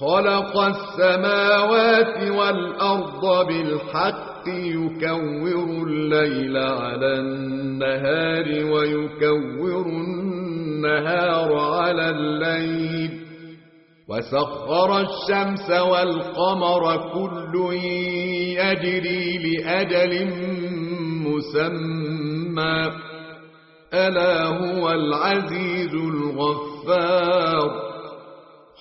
خلق السماوات والأرض بالحق يكور الليل على النهار ويكور النهار على الليل. وسخر الشمس والقمر كل يجري لأجل مسمى. ألا هو العزيز الغفار.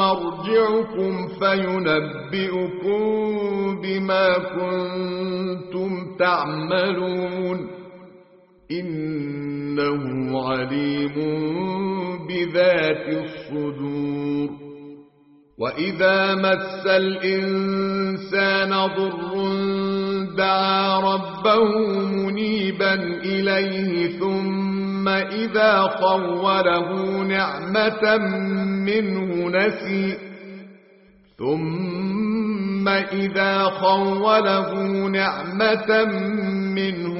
مرجعكم فينبئكم بما كنتم تعملون. إنه عليم بذات الصدور. وإذا مس الإنسان ضر دعا ربه منيبا إليه ثم إذا خوله نعمة منه نسي ثم إذا خوله نعمة منه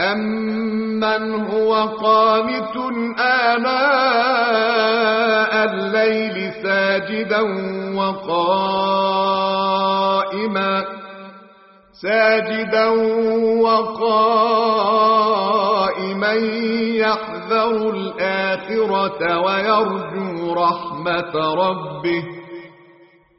أمن هو قانت آناء الليل ساجدا وقائما ساجدا وقائما يحذر الآخرة ويرجو رحمة ربه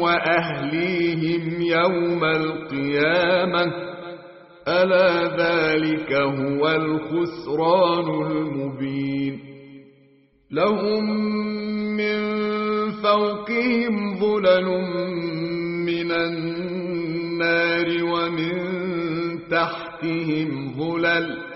وأهليهم يوم القيامة. ألا ذلك هو الخسران المبين. لهم من فوقهم ظلل من النار ومن تحتهم ظلل.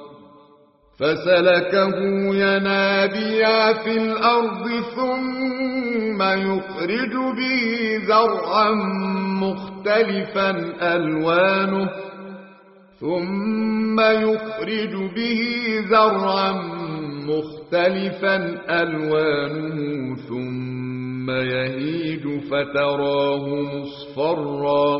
فسلكه ينابيع في الأرض ثم يخرج به زرعا مختلفا ألوانه ثم يخرج به زرعا مختلفا ألوانه ثم يهيج فتراه مصفرا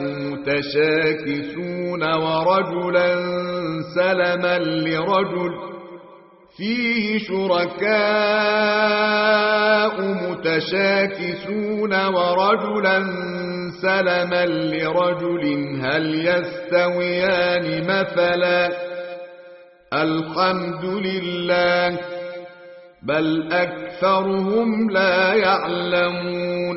متشاكسون ورجلا سلما لرجل فيه شركاء متشاكسون ورجلا سلما لرجل هل يستويان مثلا الحمد لله بل أكثرهم لا يعلمون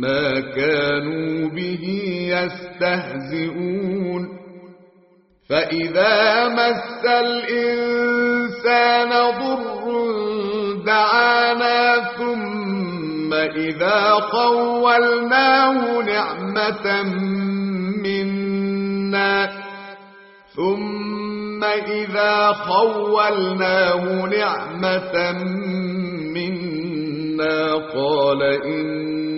ما كانوا به يستهزئون. فإذا مس الإنسان ضر دعانا ثم إذا خولناه نعمة منا ثم إذا خولناه نعمة منا قال إن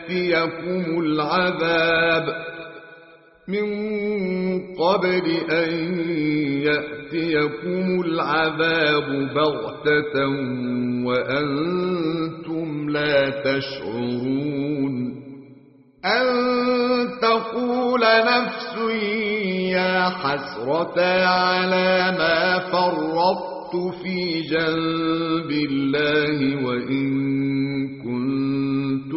العذاب من قبل أن يأتيكم العذاب بغتة وأنتم لا تشعرون أن تقول نفس يا حسرة على ما فرطت في جنب الله وإن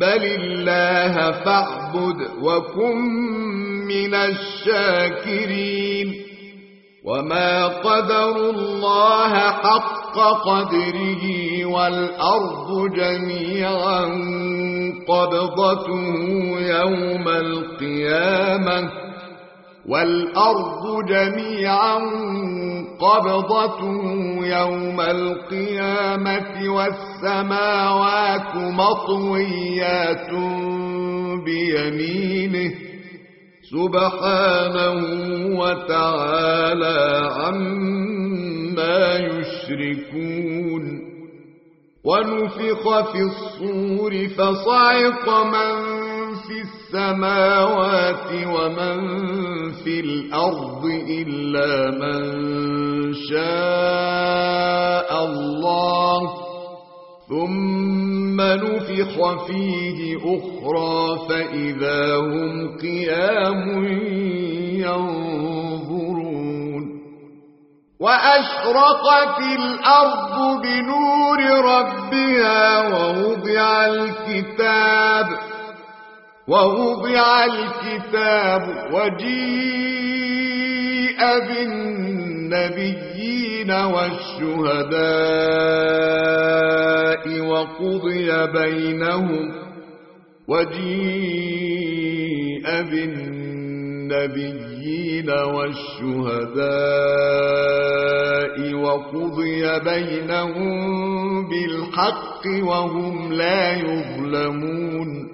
بل الله فاعبد وكن من الشاكرين وما قدر الله حق قدره والأرض جميعا قبضته يوم القيامة والأرض جميعا قبضته يوم القيامة والسماوات مطويات بيمينه سبحانه وتعالى عما يشركون ونفخ في الصور فصعق من في السماوات ومن في الأرض إلا من شاء الله ثم نفخ فيه أخرى فإذا هم قيام ينظرون وأشرقت الأرض بنور ربها ووضع الكتاب ووضع الكتاب وجيء بالنبيين والشهداء وقضي بينهم وجيء بالنبيين والشهداء وقضي بينهم بالحق وهم لا يظلمون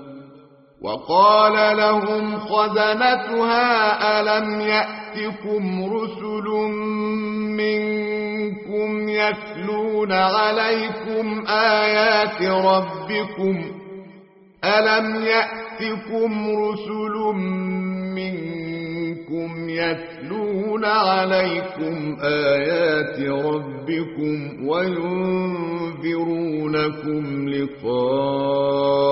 وقال لهم خزنتها ألم يأتكم رسل منكم يتلون عليكم آيات ربكم ألم يأتكم رسل منكم يتلون عليكم آيات ربكم وينذرونكم لقاء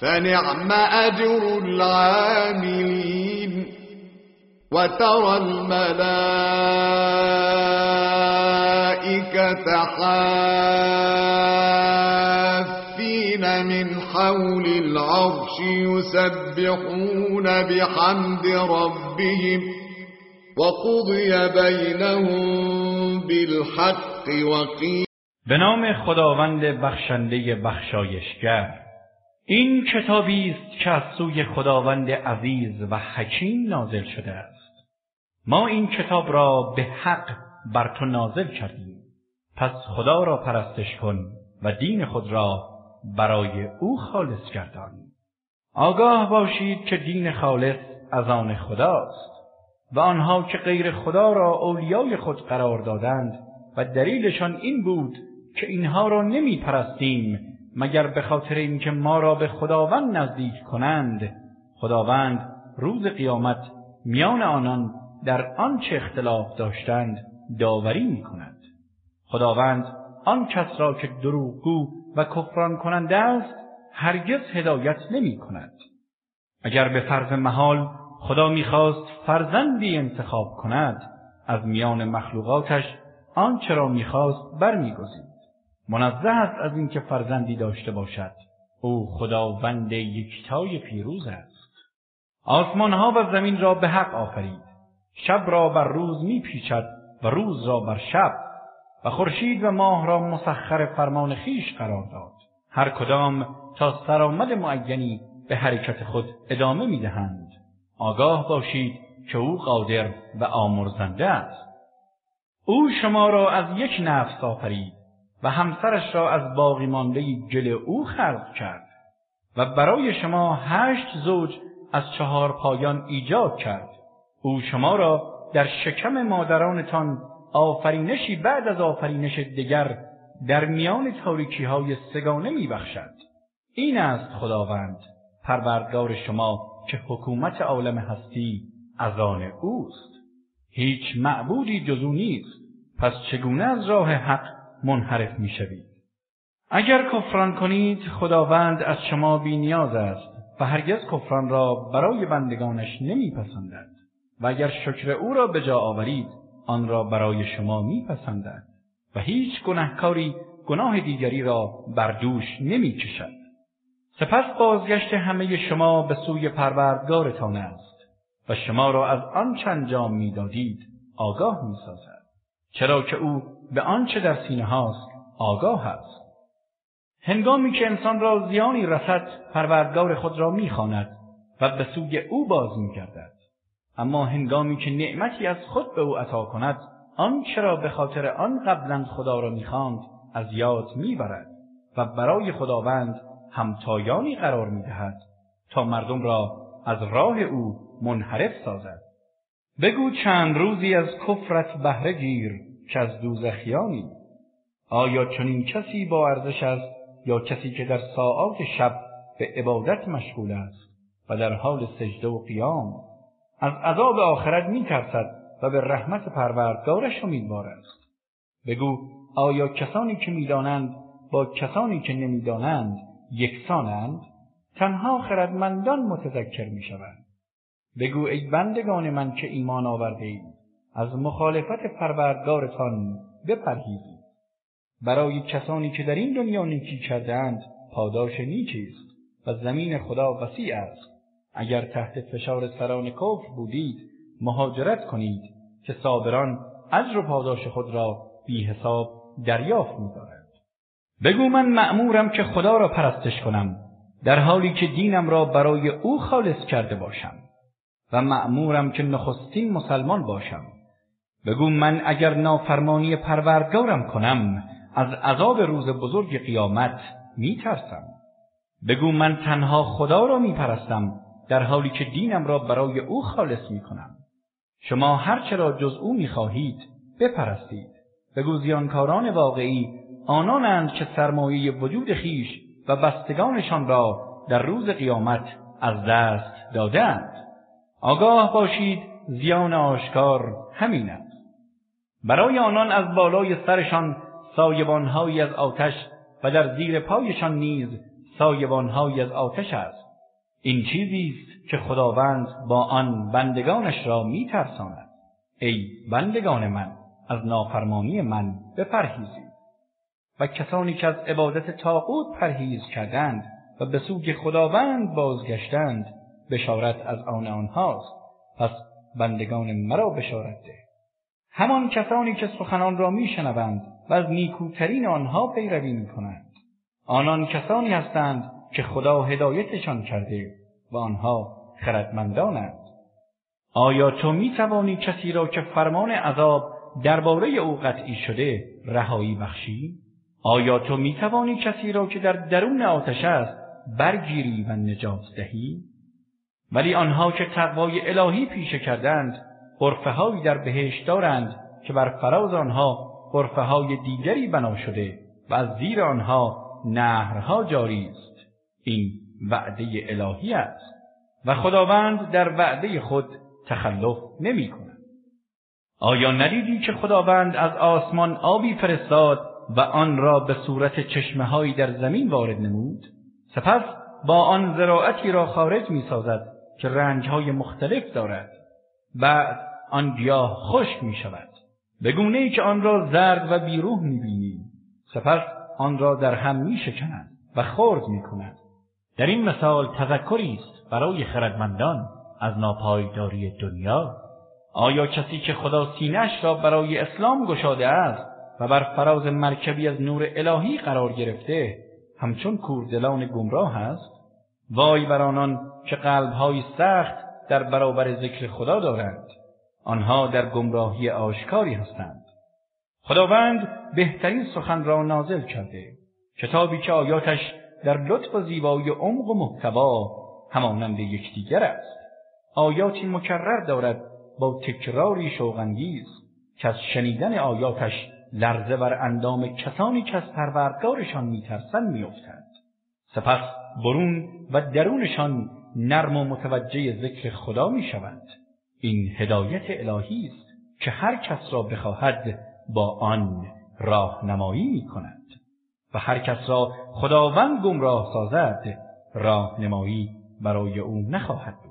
فنعم أجر العاملين وترى الملائكة حافين من حول العرش يسبحون بحمد ربهم وقضي بينهم بالحق وقيل به نام خداوند بخشنده بخشایشگر. این کتابی است که از سوی خداوند عزیز و حکیم نازل شده است. ما این کتاب را به حق بر تو نازل کردیم. پس خدا را پرستش کن و دین خود را برای او خالص گردان. آگاه باشید که دین خالص از آن خداست و آنها که غیر خدا را اولیای خود قرار دادند و دلیلشان این بود که اینها را نمی پرستیم مگر به خاطر اینکه ما را به خداوند نزدیک کنند خداوند روز قیامت میان آنان در آنچه اختلاف داشتند داوری می کند خداوند آن کس را که دروغگو و کفران کننده است هرگز هدایت نمی کند اگر به فرض محال خدا می‌خواست فرزندی انتخاب کند از میان مخلوقاتش آنچه را می‌خواست برمیگزید. منزه است از اینکه فرزندی داشته باشد. او خداوند یکتای پیروز است. آسمانها و زمین را به حق آفرید. شب را بر روز میپیچد و روز را بر شب. و خورشید و ماه را مسخر فرمان خویش قرار داد. هر کدام تا سرآمد معینی به حرکت خود ادامه می‌دهند. آگاه باشید که او قادر و آمرزنده است. او شما را از یک نفس آفرید. و همسرش را از باقی مانده گل او خلق کرد و برای شما هشت زوج از چهار پایان ایجاد کرد. او شما را در شکم مادرانتان آفرینشی بعد از آفرینش دیگر در میان تاریکی های سه گانه می بخشد. این است خداوند پروردگار شما که حکومت عالم هستی از آن اوست. هیچ معبودی جز او نیست. پس چگونه از راه حق منحرف می‌شوید اگر کفران کنید خداوند از شما بی نیاز است و هرگز کفران را برای بندگانش نمیپسندد. و اگر شکر او را به جا آورید آن را برای شما میپسندد و هیچ گناهکاری گناه دیگری را بر دوش نمی‌کشد. سپس بازگشت همه شما به سوی پروردگارتان است و شما را از آنچه انجام می‌دادید آگاه می‌سازد. چرا که او به آنچه در سینه هاست آگاه است. هنگامی که انسان را زیانی رسد پروردگار خود را می‌خواند و به سوی او باز میگردد. اما هنگامی که نعمتی از خود به او عطا کند آنچه را به خاطر آن قبلا خدا را می‌خواند از یاد می‌برد و برای خداوند همتایانی قرار می‌دهد تا مردم را از راه او منحرف سازد. بگو چند روزی از کفرت بهره گیر. که از دوزخیانی. آیا چنین کسی با ارزش است؟ یا کسی که در ساعات شب به عبادت مشغول است و در حال سجده و قیام؟ از عذاب آخرت میترسد و به رحمت پروردگارش امیدوار است. بگو آیا کسانی که می‌دانند با کسانی که نمی‌دانند یکسانند؟ تنها خردمندان متذکر می‌شوند بگو ای بندگان من که ایمان آورده اید از مخالفت پروردگارتان بپرهیزید. برای کسانی که در این دنیا نیکی کرده‌اند پاداش نیکی است و زمین خدا وسیع است. اگر تحت فشار سران کفر بودید مهاجرت کنید که صابران اجر و پاداش خود را بی حساب دریافت می‌دارند بگو من مأمورم که خدا را پرستش کنم در حالی که دینم را برای او خالص کرده باشم و مأمورم که نخستین مسلمان باشم. بگو من اگر نافرمانی پروردگارم کنم از عذاب روز بزرگ قیامت میترسم. بگو من تنها خدا را میپرستم در حالی که دینم را برای او خالص می‌کنم. شما هرچه را جز او می‌خواهید بپرستید. بگو زیانکاران واقعی آنانند که سرمایه وجود خویش و بستگانشان را در روز قیامت از دست دادند آگاه باشید زیان آشکار همین است. برای آنان از بالای سرشان سایبانهایی از آتش و در زیر پایشان نیز سایبانهایی از آتش است. این چیزی است که خداوند با آن بندگانش را میترساند. ای بندگان من از نافرمانی من بپرهیزید. و کسانی که از عبادت طاغوت پرهیز کردند و به سوی خداوند بازگشتند بشارت از آن آنهاست. پس بندگان مرا بشارت ده. همان کسانی که سخنان را میشنوند و از نیکوترین آنها پیروی می‌کنند آنان کسانی هستند که خدا هدایتشان کرده و آنها خردمندانند آیا تو می توانی کسی را که فرمان عذاب درباره او قطعی شده رهایی بخشی؟ آیا تو می توانی کسی را که در درون آتش است برگیری و نجات دهی؟ ولی آنها که تقوای الهی پیشه کردند غرفه‌هایی در بهشت دارند که بر فراز آنها غرفه های دیگری بنا شده و از زیر آنها نهرها جاری است این وعده الهی است و خداوند در وعده خود تخلف نمی کند. آیا ندیدی که خداوند از آسمان آبی فرستاد و آن را به صورت چشمه در زمین وارد نمود؟ سپس با آن زراعتی را خارج می سازد که رنگهای مختلف دارد. بعد آن گیاه خشک می شود. به گونه ای که آن را زرد و بیروح می بینی. سپس آن را در هم می شکند و خرد می کند. در این مثال تذکری است برای خردمندان از ناپایداری دنیا آیا کسی که خدا سینه‌اش را برای اسلام گشاده است و بر فراز مرکبی از نور الهی قرار گرفته همچون کوردلان گمراه است وای بر آنان که قلبهای سخت در برابر ذکر خدا دارند آنها در گمراهی آشکاری هستند. خداوند بهترین سخن را نازل کرده کتابی که آیاتش در لطف و زیبایی عمق و محتوا همانند یکدیگر است. آیاتی مکرر دارد با تکراری شوقانگیز که از شنیدن آیاتش لرزه بر اندام کسانی که از پروردگارشان میترسند میافتد. سپس برون و درونشان نرم و متوجه ذکر خدا می شود. این هدایت الهی است که هر کس را بخواهد با آن راهنمایی می کند و هر کس را خداوند گمراه سازد راهنمایی برای او نخواهد بود.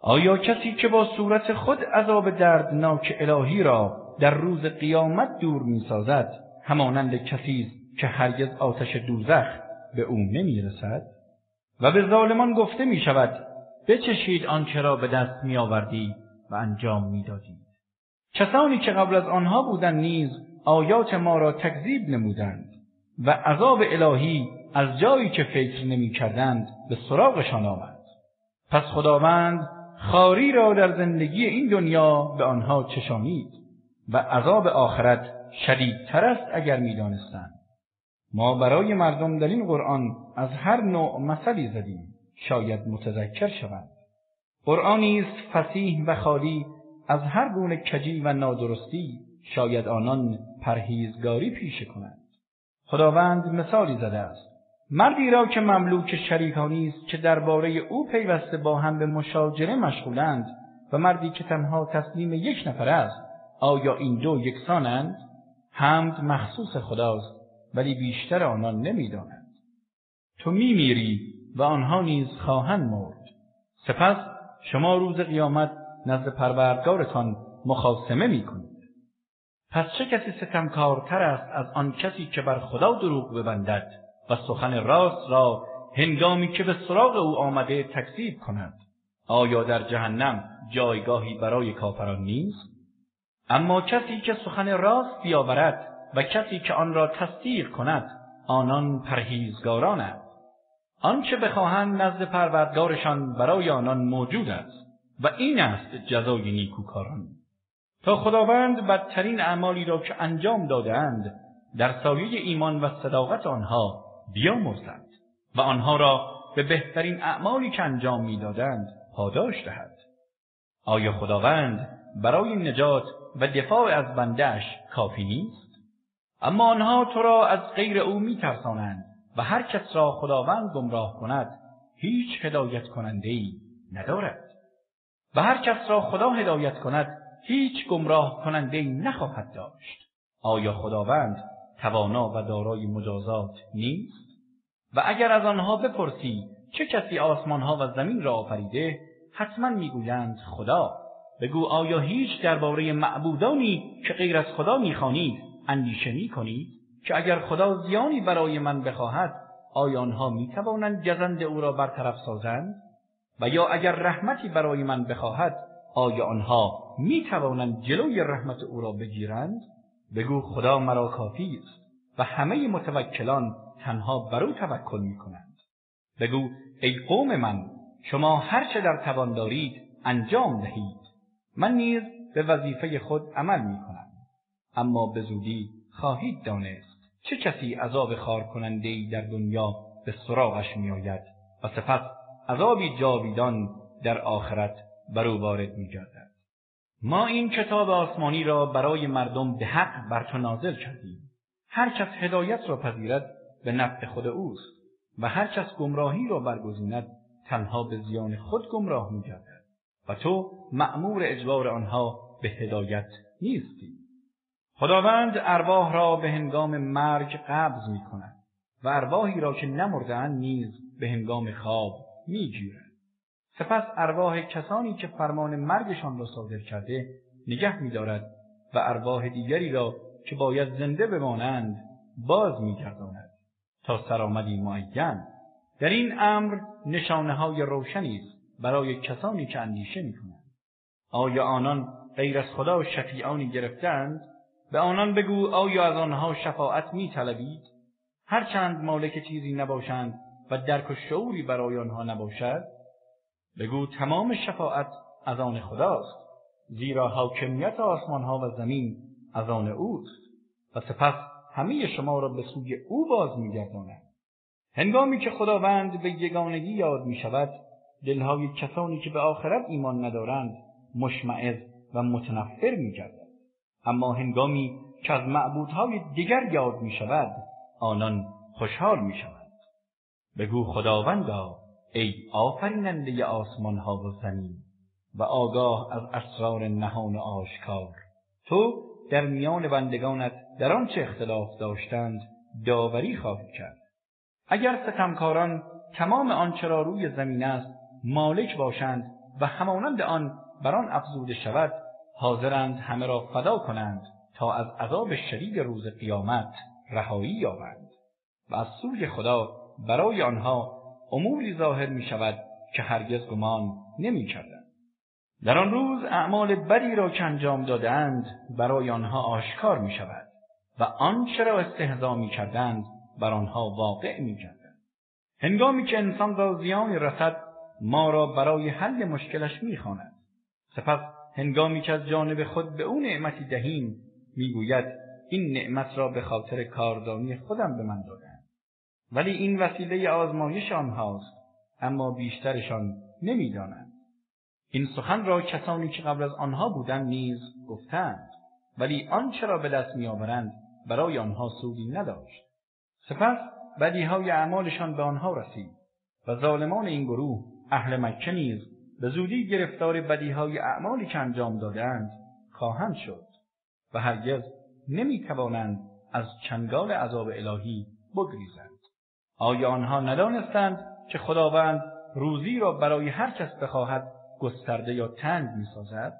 آیا کسی که با صورت خود عذاب دردناک الهی را در روز قیامت دور می سازد همانند کسی است که هرگز آتش دوزخ به او نمی رسد و به ظالمان گفته می شود بچشید آنچه را به دست می و انجام می دادی. کسانی که قبل از آنها بودند نیز آیات ما را تکذیب نمودند و عذاب الهی از جایی که فکر نمی کردند به سراغشان آمد. پس خداوند خواری را در زندگی این دنیا به آنها چشانید و عذاب آخرت شدیدتر است اگر می‌دانستند ما برای مردم در این قرآن از هر نوع مثلی زدیم شاید متذکر شوند. قرآنی است فصیح و خالی از هر گونه کجی و نادرستی شاید آنان پرهیزگاری پیشه کنند. خداوند مثالی زده است. مردی را که مملوک شریکانی است که درباره او پیوسته با هم به مشاجره مشغولند و مردی که تنها تسلیم یک نفر است آیا این دو یکسانند؟ حمد مخصوص خداست ولی بیشتر آنان نمی‌دانند. تو میمیری؟ و آنها نیز خواهند مرد. سپس شما روز قیامت نزد پروردگارتان مخاسمه می‌کنید. پس چه کسی ستمکارتر است از آن کسی که بر خدا دروغ ببندد و سخن راست را هنگامی که به سراغ او آمده تکذیب کند؟ آیا در جهنم جایگاهی برای کافران نیست؟ اما کسی که سخن راست بیاورد و کسی که آن را تصدیق کند آنان پرهیزگارانند آنچه بخواهند نزد پروردگارشان برای آنان موجود است و این است جزای نیکوکاران. تا خداوند بدترین اعمالی را که انجام دادهاند در سایه ایمان و صداقت آنها بیامرزد و آنها را به بهترین اعمالی که انجام می‌دادند پاداش دهد. آیا خداوند برای نجات و دفاع از بنده‌اش کافی نیست؟ اما آنها تو را از غیر او میترسانند. و هر کس را خداوند گمراه کند هیچ هدایت کننده ای ندارد. و هر کس را خدا هدایت کند هیچ گمراه کننده ای نخواهد داشت. آیا خداوند توانا و دارای مجازات نیست؟ و اگر از آنها بپرسی چه کسی آسمانها و زمین را آفریده حتما می‌گویند خدا. بگو آیا هیچ درباره معبودانی که غیر از خدا می‌خوانید اندیشه می‌کنید؟ که اگر خدا زیانی برای من بخواهد آیا آنها می‌توانند گزند او را برطرف سازند؟ و یا اگر رحمتی برای من بخواهد آیا آنها می‌توانند جلوی رحمت او را بگیرند؟ بگو خدا مرا کافی است و همه متوکلان تنها بر او توکل می‌کنند. بگو ای قوم من شما هر چه در توان دارید انجام دهید. من نیز به وظیفه خود عمل می‌کنم. اما به زودی خواهید دانست چه کسی عذاب خوار کننده ای در دنیا به سراغش میآید؟ و سپس عذابی جاویدان در آخرت بر او وارد میگردد. ما این کتاب آسمانی را برای مردم به حق بر تو نازل کردیم. هر کس هدایت را پذیرد به نفع خود اوست و هر کس گمراهی را برگزیند تنها به زیان خود گمراه میگردد. و تو مأمور اجبار آنها به هدایت نیستی. خداوند ارواح را به هنگام مرگ قبض می کند و ارواحی را که نمرده‌اند نیز به هنگام خواب می. سپس ارواح کسانی که فرمان مرگشان را صادر کرده نگه می دارد و ارواح دیگری را که باید زنده بمانند باز می گرداند تا سرآمدی معین در این امر نشانه های روشنی است برای کسانی که اندیشه می کنند. آیا آنان غیر از خدا شفیعانی گرفتند به آنان بگو آیا از آنها شفاعت می طلبید؟ هرچند مالک چیزی نباشند و درک و شعوری برای آنها نباشد بگو تمام شفاعت از آن خداست زیرا حاکمیت آسمانها و زمین از آن اوست و سپس همه شما را به سوی او باز میگرداند هنگامی که خداوند به یگانگی یاد می شود دلهای کسانی که به آخرت ایمان ندارند مشمئز و متنفر می اما هنگامی که از معبودهای دیگر یاد می شود آنان خوشحال می شود. بگو خداوندا ای آفریننده آسمان ها و زمین و آگاه از اسرار نهان آشکار تو در میان بندگانت در آنچه اختلاف داشتند داوری خواهی کرد اگر ستمکاران تمام آنچه را روی زمین است مالک باشند و همانند آن بر آن افزوده شود حاضرند همه را فدا کنند تا از عذاب شدید روز قیامت رهایی یابند و از سوی خدا برای آنها اموری ظاهر می شود که هرگز گمان نمی کردند. در آن روز اعمال بدی را که انجام دادند برای آنها آشکار می شود و آنچه را استهزا می کردند بر آنها واقع می گردد. هنگامی که انسان را زیانی رسد ما را برای حل مشکلش می خواند. سپس هنگامی که از جانب خود به او نعمتی دهیم می‌گوید این نعمت را به خاطر کاردانی خودم به من دادند. ولی این وسیله آزمایش آنهاست اما بیشترشان نمی‌دانند. این سخن را کسانی که قبل از آنها بودند نیز گفتند ولی آنچه را به دست میآورند برای آنها سودی نداشت. سپس بدیهای اعمالشان به آنها رسید و ظالمان این گروه اهل مکه نیز به زودی گرفتار بدیهای اعمالی که انجام دادند خواهند شد و هرگز نمی توانند از چنگال عذاب الهی بگریزند. آیا آنها ندانستند که خداوند روزی را برای هر کس بخواهد گسترده یا تنگ می سازد؟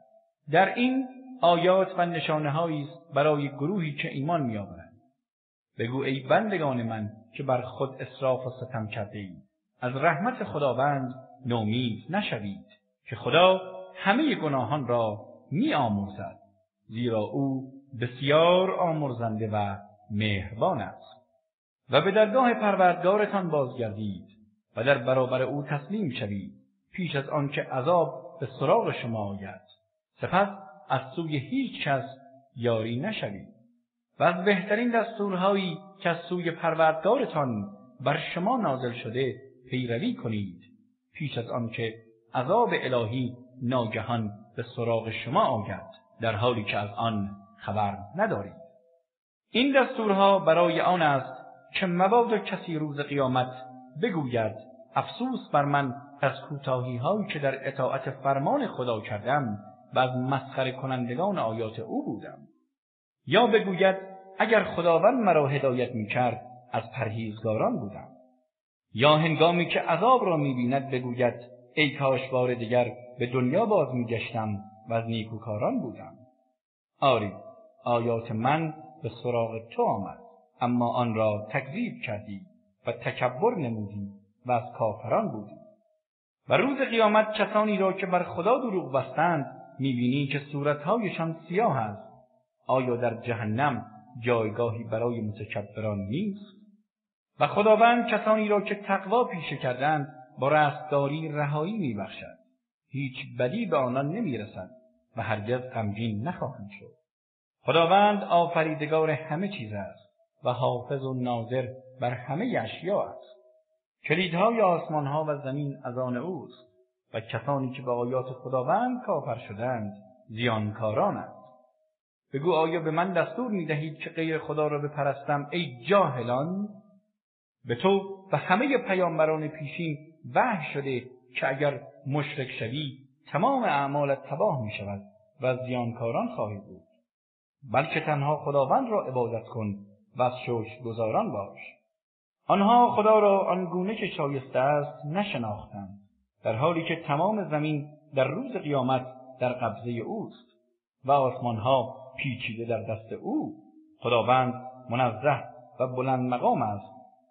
در این آیات و نشانه است برای گروهی که ایمان می آورند. بگو ای بندگان من که بر خود اسراف و ستم کرده اید. از رحمت خداوند نومید نشوید که خدا همه گناهان را می آمرزد. زیرا او بسیار آمرزنده و مهربان است. و به درگاه پروردگارتان بازگردید و در برابر او تسلیم شوید پیش از آنکه عذاب به سراغ شما آید. سپس از سوی هیچ کس یاری نشوید. و از بهترین دستورهایی که از سوی پروردگارتان بر شما نازل شده پیروی کنید. پیش از آنکه عذاب الهی ناگهان به سراغ شما آید در حالی که از آن خبر ندارید این دستورها برای آن است که مبادا کسی روز قیامت بگوید افسوس بر من از کوتاهی هایی که در اطاعت فرمان خدا کردم و از مسخره کنندگان آیات او بودم. یا بگوید اگر خداوند مرا هدایت می کرد از پرهیزگاران بودم. یا هنگامی که عذاب را می بیند بگوید ای کاش بار دیگر به دنیا باز می گشتم و از نیکوکاران بودم. آری آیات من به سراغ تو آمد اما آن را تکذیب کردی و تکبر نمودی و از کافران بودی. و روز قیامت کسانی را که بر خدا دروغ بستند می‌بینی که صورتهایشان سیاه است. آیا در جهنم جایگاهی برای متکبران نیست؟ و خداوند کسانی را که تقوا پیشه کردند با رستگاری رهایی میبخشد. هیچ بدی به آنان نمی‌رسد و هرگز غمگین نخواهند شد. خداوند آفریدگار همه چیز است و حافظ و ناظر بر همه اشیا است. کلیدهای آسمانها و زمین از آن اوست و کسانی که به آیات خداوند کافر شدند زیانکارانند بگو آیا به من دستور می دهید که غیر خدا را بپرستم ای جاهلان؟ به تو و همه پیامبران پیشین وحی شده که اگر مشرک شوی تمام اعمالت تباه می شود و زیانکاران خواهی بود. بلکه تنها خداوند را عبادت کن و از شکرگزاران باش. آنها خدا را آنگونه که شایسته است نشناختند در حالی که تمام زمین در روز قیامت در قبضه اوست و آسمانها پیچیده در دست او. خداوند منزه و بلند مقام است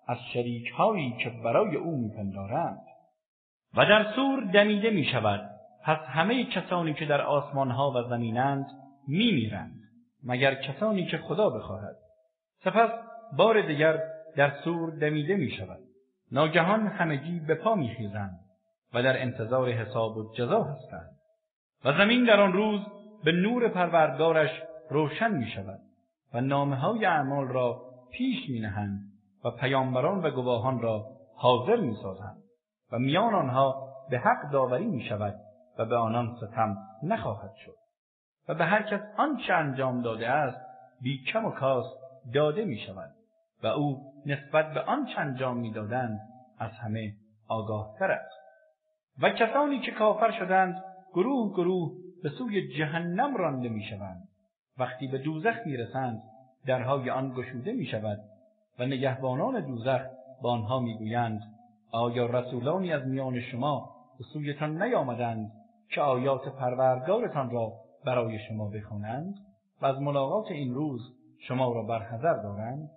از شریک هایی که برای او میپندارند. و در صور دمیده می شود پس همه کسانی که در آسمانها و زمینند میمیرند مگر کسانی که خدا بخواهد. سپس بار دیگر در صور دمیده می شود ناگهان همگی به پا میخیزند و در انتظار حساب و جزا هستند. و زمین در آن روز به نور پروردگارش روشن می شود و نامه های اعمال را پیش می نهند و پیامبران و گواهان را حاضر می سازند و میان آنها به حق داوری می شود و به آنان ستم نخواهد شد. و به هر کس آنچه انجام داده است بی کم و کاست داده می شود و او نسبت به آنچه انجام می دادند از همه آگاهتر است. و کسانی که کافر شدند گروه گروه به سوی جهنم رانده می‌شوند. وقتی به دوزخ می‌رسند درهای آن گشوده می شود و نگهبانان دوزخ به آنها می‌گویند آیا رسولانی از میان شما به سویتان نیامدند که آیات پروردگارتان را برای شما بخوانند؟ و از ملاقات این روز شما را برحذر دارند؟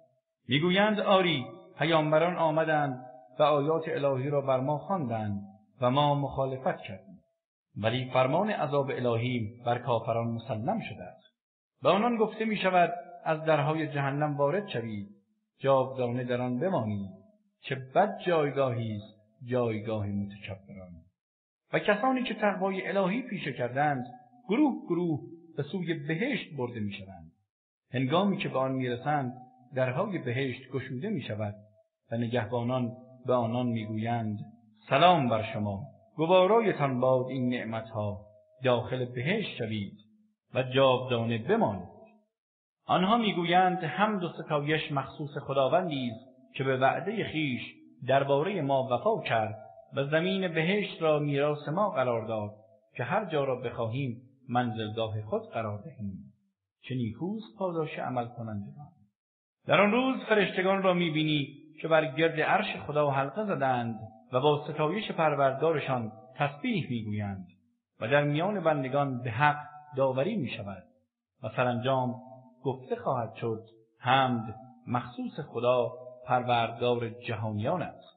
می‌گویند آری پیامبران آمدند و آیات الهی را بر ما خواندند و ما مخالفت کردیم. ولی فرمان عذاب الهی بر کافران مسلم شده است. به آنان گفته می شود از درهای جهنم وارد شوید جاودانه در آن بمانید چه بد جایگاهی است جایگاه متکبران. و کسانی که تقوای الهی پیشه کردند گروه گروه به سوی بهشت برده می شوند. هنگامی که به آن می‌رسند درهای بهشت گشوده می شود و نگهبانان به آنان می‌گویند سلام بر شما. گوارایتان باد این نعمتها. داخل بهشت شوید و جاودانه بمانید. آنها می‌گویند حمد و ستایش مخصوص خداوندی است که به وعده خویش درباره ما وفا کرد و زمین بهشت را میراث ما قرار داد که هر جا را بخواهیم منزلگاه خود قرار دهیم. چه نیکوست پاداش عمل کنندگان. در آن روز فرشتگان را می‌بینی که بر گرد عرش خدا حلقه زدند و با ستایش پروردگارشان تسبیح می‌گویند و در میان بندگان به حق داوری می شود و سرانجام گفته خواهد شد حمد مخصوص خدا پروردگار جهانیان است.